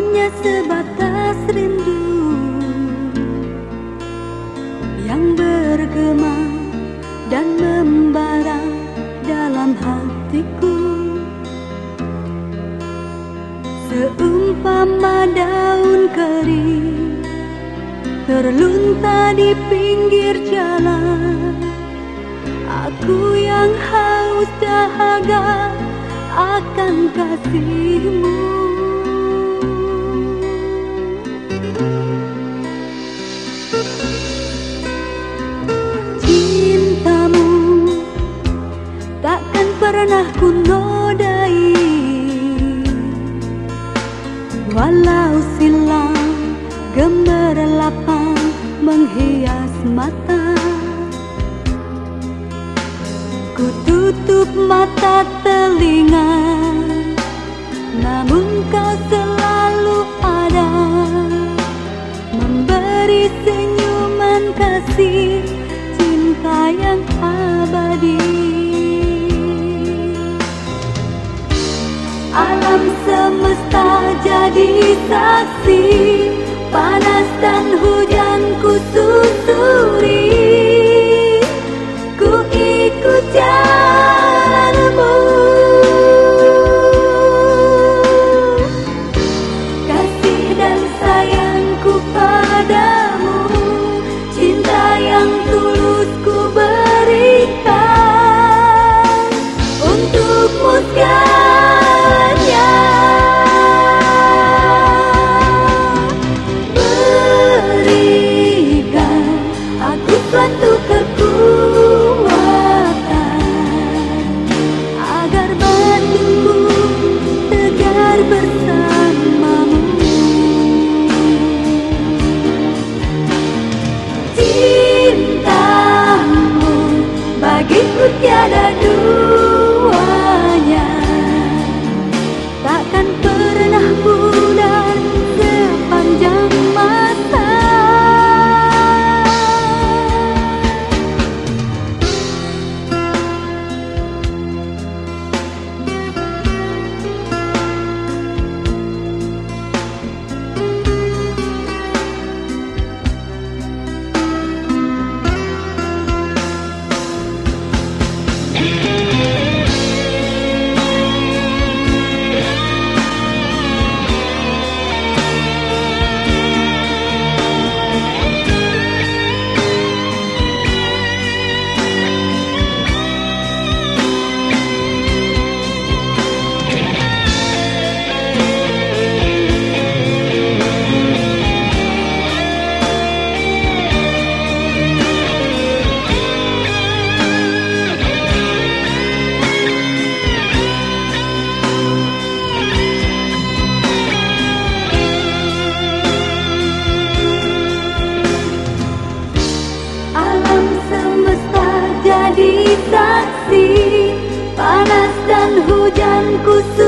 hanya sebatas rindu yang bergema dan membara dalam hatiku. Seumpama daun kering terlunta di pinggir jalan aku yang haus dahaga akan kasihmu menghias mata. Ku tutup mata telinga Namun kau selalu ada. Memberi senyuman kasih Cinta yang abadi. Alam semesta jadi saksi Panas dan hujan ku susuri Yeah, dunia ku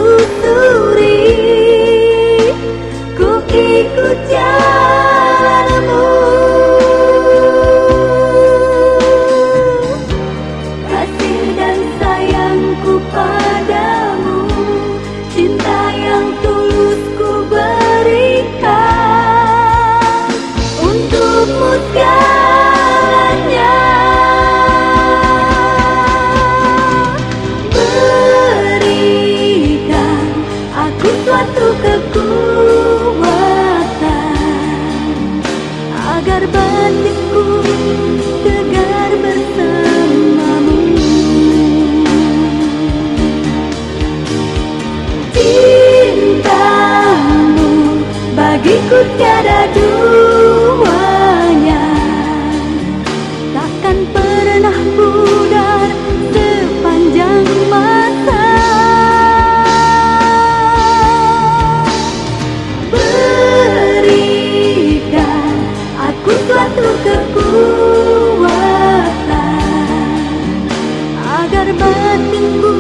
batinku